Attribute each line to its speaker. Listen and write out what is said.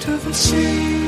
Speaker 1: To the sea.